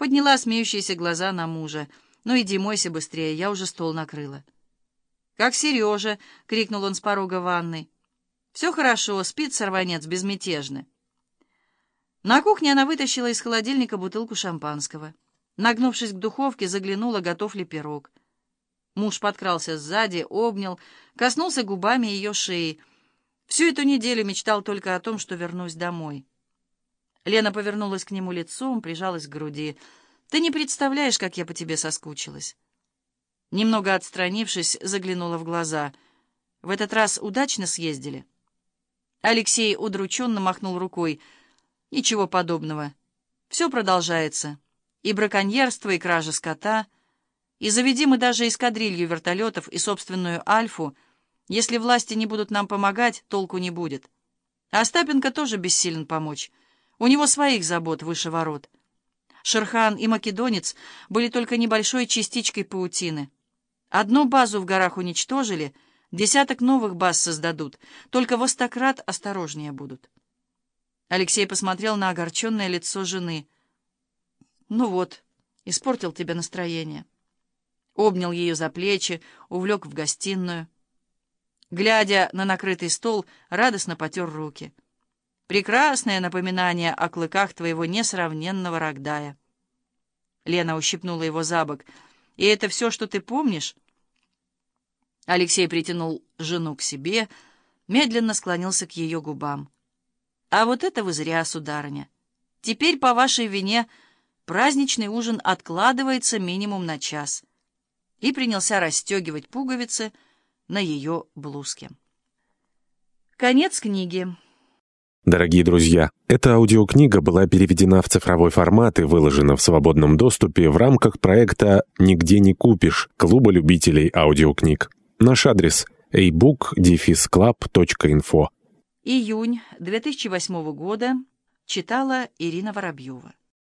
Подняла смеющиеся глаза на мужа. «Ну иди, мойся быстрее, я уже стол накрыла». «Как Сережа!» — крикнул он с порога ванной. «Все хорошо, спит сорванец безмятежно». На кухне она вытащила из холодильника бутылку шампанского. Нагнувшись к духовке, заглянула, готов ли пирог. Муж подкрался сзади, обнял, коснулся губами ее шеи. Всю эту неделю мечтал только о том, что вернусь домой. Лена повернулась к нему лицом, прижалась к груди. «Ты не представляешь, как я по тебе соскучилась». Немного отстранившись, заглянула в глаза. «В этот раз удачно съездили?» Алексей удрученно махнул рукой. «Ничего подобного. Все продолжается. И браконьерство, и кража скота. И заведи мы даже эскадрилью вертолетов и собственную «Альфу», если власти не будут нам помогать, толку не будет. Остапенко тоже бессилен помочь». У него своих забот выше ворот. Шерхан и Македонец были только небольшой частичкой паутины. Одну базу в горах уничтожили, десяток новых баз создадут, только во стократ осторожнее будут. Алексей посмотрел на огорченное лицо жены. «Ну вот, испортил тебе настроение». Обнял ее за плечи, увлек в гостиную. Глядя на накрытый стол, радостно потер руки — Прекрасное напоминание о клыках твоего несравненного Рогдая. Лена ущипнула его за бок. «И это все, что ты помнишь?» Алексей притянул жену к себе, медленно склонился к ее губам. «А вот это вы зря, сударыня. Теперь по вашей вине праздничный ужин откладывается минимум на час». И принялся расстегивать пуговицы на ее блузке. Конец книги. Дорогие друзья, эта аудиокнига была переведена в цифровой формат и выложена в свободном доступе в рамках проекта «Нигде не купишь» Клуба любителей аудиокниг. Наш адрес – ebook-club.info Июнь 2008 года. Читала Ирина Воробьева.